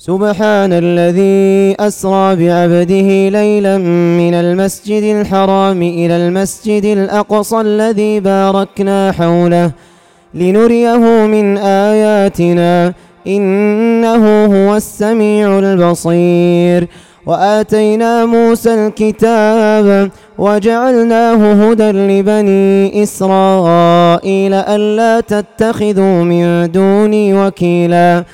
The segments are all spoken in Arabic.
سبحان الذي أسرى بعبده ليلا من المسجد الحرام إلى المسجد الأقصى الذي باركنا حوله لنريه من آياتنا إنه هو السميع البصير وآتينا موسى الكتاب وجعلناه هدى لبني إسرائيل ألا تتخذوا من دوني وكيلاً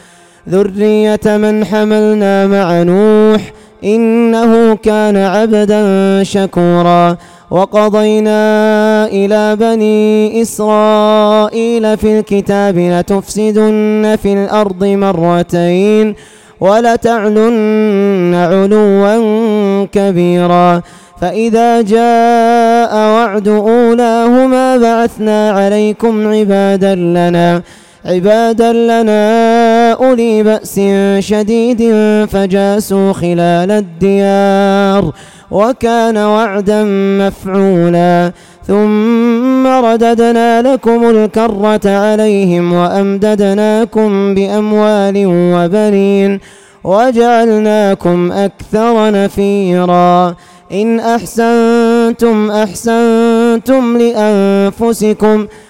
ذرية من حملنا مع نوح إنه كان عبدا شكورا. وقضينا إلى بني إسرائيل في الكتاب لتفسدن في الأرض مرتين ولتعلن علوا كبيرا. فإذا جاء وعد أولاهما بعثنا عليكم عبادا لنا. عبادا لنا أولي بأس شديد فجاسوا خلال الديار وكان وعدا مفعولا ثم رددنا لكم الكرة عليهم وأمددناكم بأموال وبنين وجعلناكم أكثر نفيرا إن أحسنتم أحسنتم لأنفسكم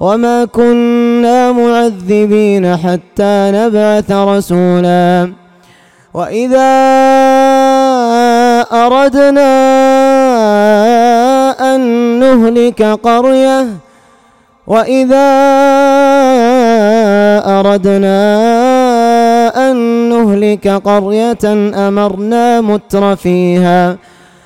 وما كنا معذبين حتى نبعث رسولا. وإذا أردنا أن نهلك قرية وإذا أردنا أن نهلك قرية أمرنا متر فيها.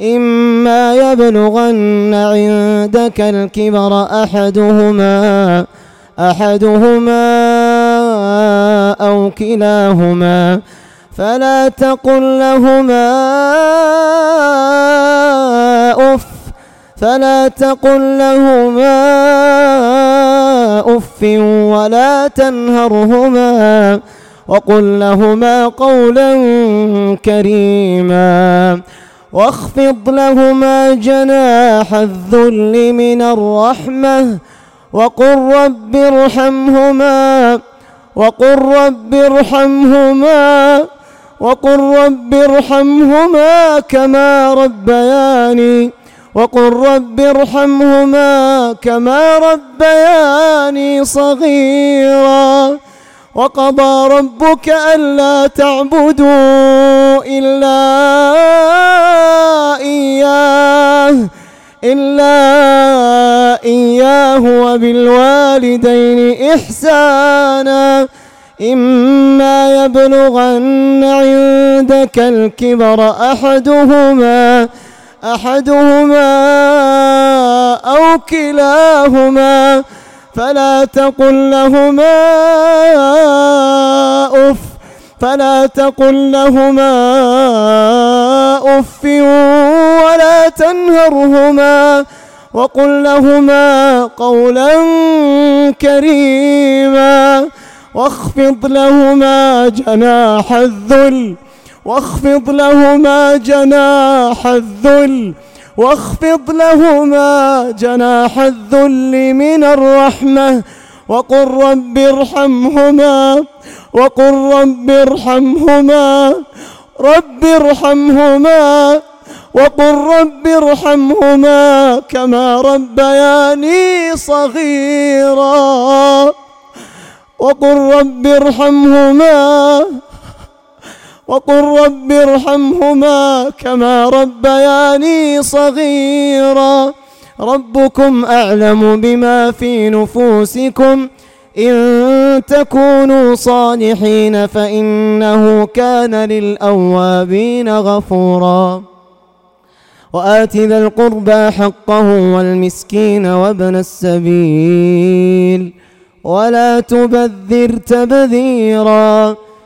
إما يبلغن عندك الكبر أحدهما أحدهما أو كلاهما فلا تقل لهما أف فلا تقل لهما أف ولا تنهرهما وقل لهما قولا كريما. واخفض لهما جناح الذل من الرحمة وقل رب ارحمهما وقل رب ارحمهما وقل رب ارحمهما كما ربياني وقل رب ارحمهما كما ربياني صغيرا. وقضى ربك ألا تعبدوا إلا إياه إلا إياه وبالوالدين إحسانا. إما يبلغن عندك الكبر أحدهما أحدهما أو كلاهما. فلا تقل لهما أف فلا تقل لهما أف ولا تنهرهما وقل لهما قولا كريما واخفض لهما جناح الذل واخفض لهما جناح الذل. واخفض لهما جناح الذل من الرحمة. وقل رب ارحمهما وقل رب ارحمهما رب ارحمهما وقل رب ارحمهما كما ربياني صغيرا. وقل رب ارحمهما وقل رب ارحمهما كما ربياني صغيرا. ربكم أعلم بما في نفوسكم. إن تكونوا صالحين فإنه كان للأوابين غفورا. وآت ذا القربى حقه والمسكين وابن السبيل. ولا تبذر تبذيراً.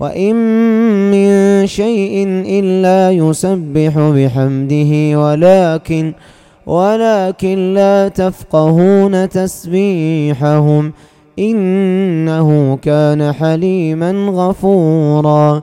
وإن من شيء إلا يسبح بحمده ولكن ولكن لا تفقهون تسبيحهم إنه كان حليما غفورا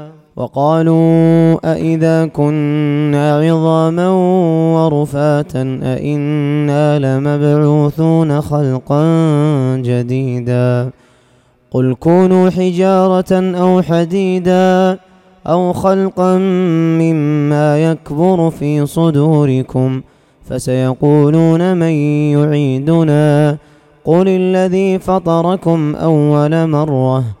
وقالوا أئذا كنا عظاما ورفاتا أئنا لمبعوثون خلقا جديدا قل كونوا حجارة أو حديدا أو خلقا مما يكبر في صدوركم فسيقولون من يعيدنا قل الذي فطركم أول مرة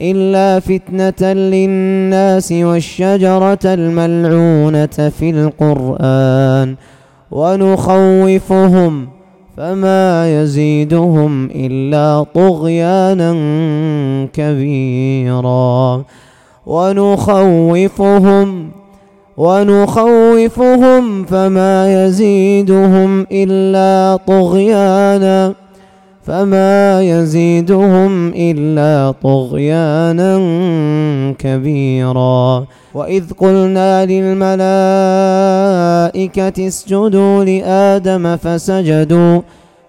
إلا فتنة للناس والشجرة الملعونة في القرآن ونخوفهم فما يزيدهم إلا طغيانا كبيرا ونخوفهم ونخوفهم فما يزيدهم إلا طغيانا فما يزيدهم إلا طغيانا كبيرا وإذ قلنا للملائكة اسجدوا لآدم فسجدوا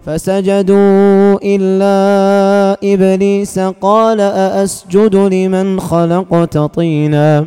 فسجدوا إلا إبليس قال أأسجد لمن خلقت طيناً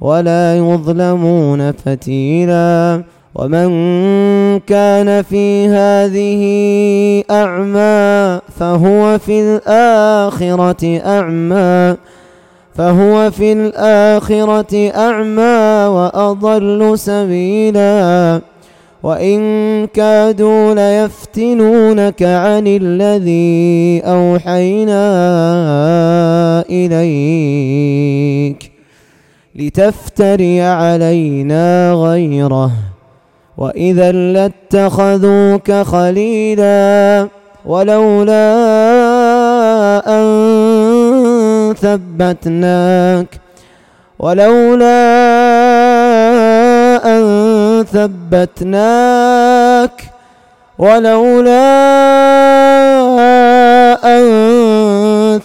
ولا يظلمون فتيلاً. ومن كان في هذه أعمى فهو في الآخرة أعمى. فهو في الآخرة أعمى وأضل سبيلا. وإن كادوا ليفتنونك عن الذي أوحينا إليك. لتفتري علينا غيره. وإذا لاتخذوك خليلا ولولا أن ثبتناك ولولا أن ثبتناك ولولا أن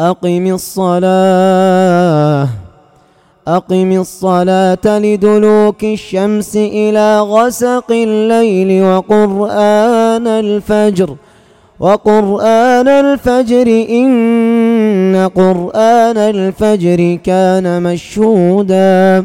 أقم الصلاة. أقم الصلاة لدلوك الشمس إلى غسق الليل وقرآن الفجر. وقرآن الفجر إن قرآن الفجر كان مشهودا.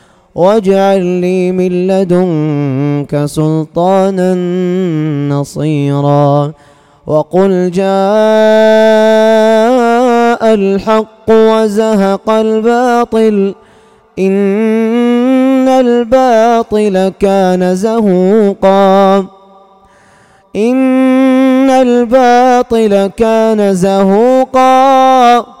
واجعل لي من لدنك سلطانا نصيرا. وقل جاء الحق وزهق الباطل إن الباطل كان زهوقا. إن الباطل كان زهوقا.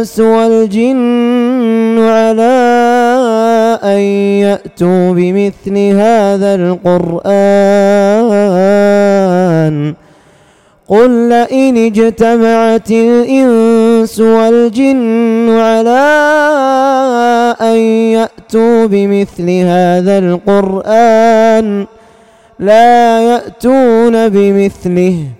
الإنس والجن على أن يأتوا بمثل هذا القرآن. قل لئن اجتمعت الإنس والجن على أن يأتوا بمثل هذا القرآن. لا يأتون بمثله.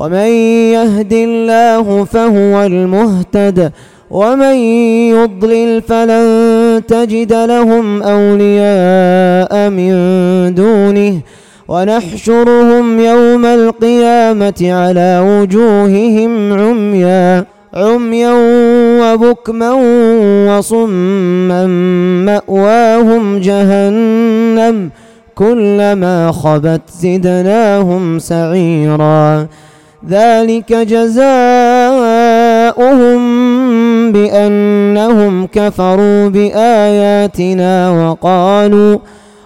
ومن يهد الله فهو المهتد ومن يضلل فلن تجد لهم أولياء من دونه ونحشرهم يوم القيامة على وجوههم عميا عميا وبكما وصما مأواهم جهنم كلما خبت زدناهم سعيرا. ذلك جزاؤهم بأنهم كفروا بآياتنا وقالوا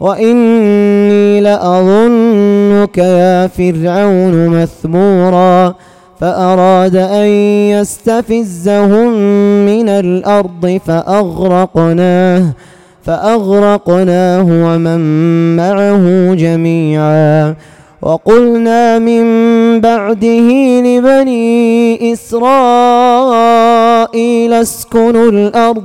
وإني لأظنك يا فرعون مثمورا فأراد أن يستفزهم من الأرض فأغرقناه فأغرقناه ومن معه جميعا وقلنا من بعده لبني إسرائيل اسكنوا الأرض